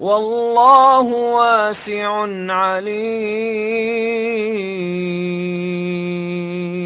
والله واسع عليم.